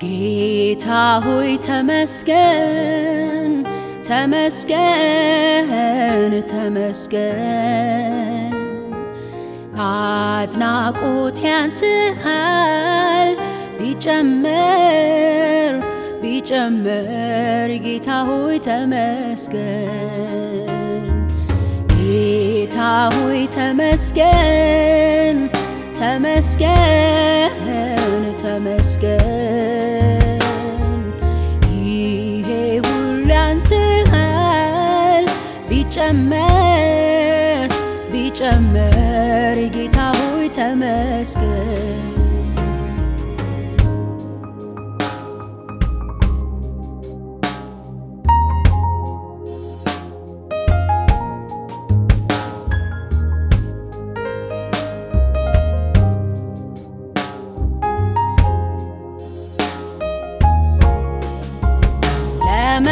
ጌታ ሆይ ተመስገን ተመስገን ተመስገን። አድናቆት ያንስሃል ቢጨመር ቢጨመር ጌታ ሆይ ተመስገን ጌታ ሆይ ተመስገን ተመስገን ተመስገን። ይሄ ሁሉ ያንስሃል ቢጨመር ቢጨመር። ጌታ ሆይ ተመስገን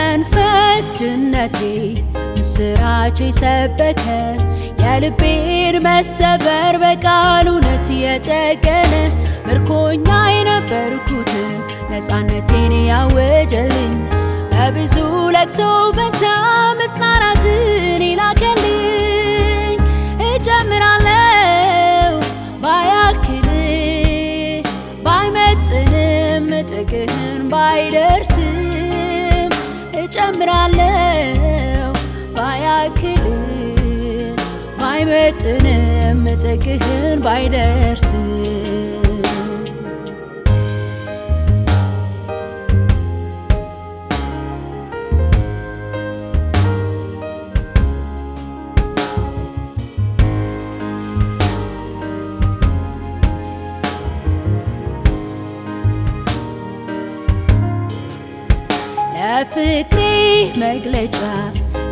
ለመንፈስ ድነቴ ምስራች የሰበከ የልቤን መሰበር በቃል እውነት የጠገነ ምርኮኛ የነበርኩትን ነፃነቴን ያወጀልኝ በብዙ ለቅሶ ፈንታ መጽናናትን ይላከልኝ እጀምራለው ባያክል ባይመጥንም ጥግህን ባይደርስም እጀምራለሁ ባያክልን ባይመጥንም ጥግህን ባይደርስ ፍቅሬ ለፍቅሬ መግለጫ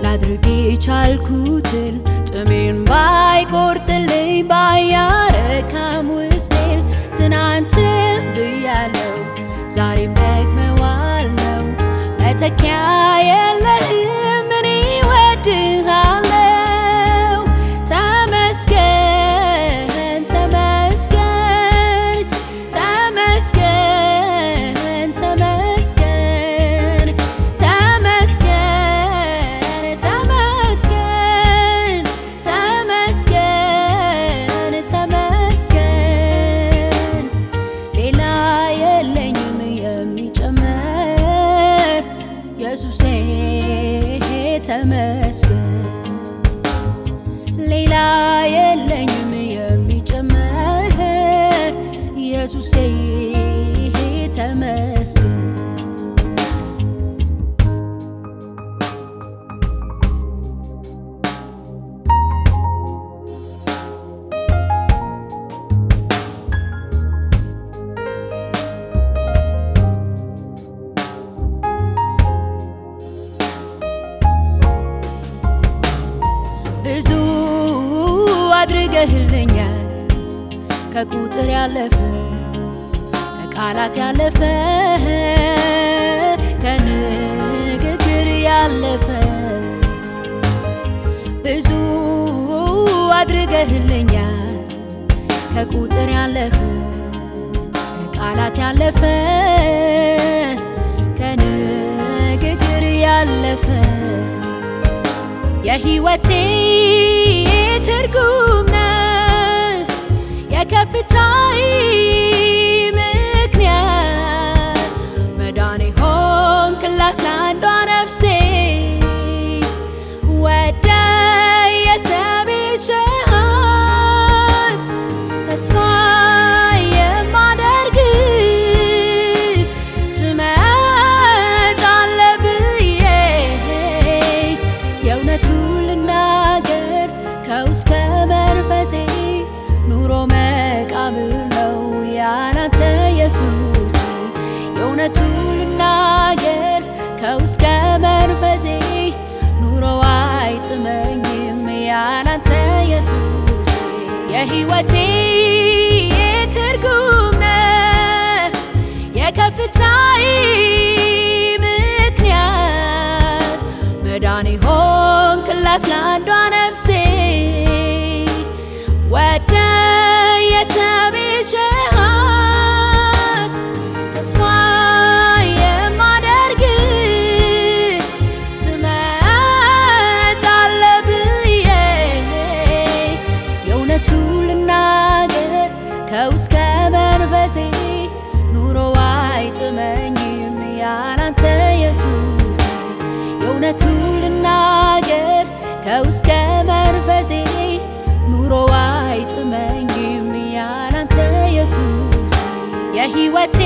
ላድርግ የቻልኩትን ጥሜን ባይቆርጥልኝ ባያረካም ውስጤን ትናንትም ብያለው ዛሬም ደግመዋለው መተኪያ ኢየሱሴ ተመስገን ብዙ አድርገህልኛል ከቁጥር ያለፈ ከቃላት ያለፈ ከንግግር ያለፈ። ብዙ አድርገህልኛል ከቁጥር ያለፈ ከቃላት ያለፈ ከንግግር ያለፈ። የህይወቴ የእውነቱን ልናገር ከውስጥ ከመንፈሴ ኑሮ አይጥመኝም ያላንተ ኢየሱስ የህይወቴ ትርጉም ነህ። የከፍታዬ ምክንያት መዳኔ ሆንክላት ለአንዷ ነፍሴ። ወደ የተቤዠሃት ከውስጥ ከመንፈሴ ኑሮ አይጥመኝም ያላንተ ኢየሱስ የሕይወቴ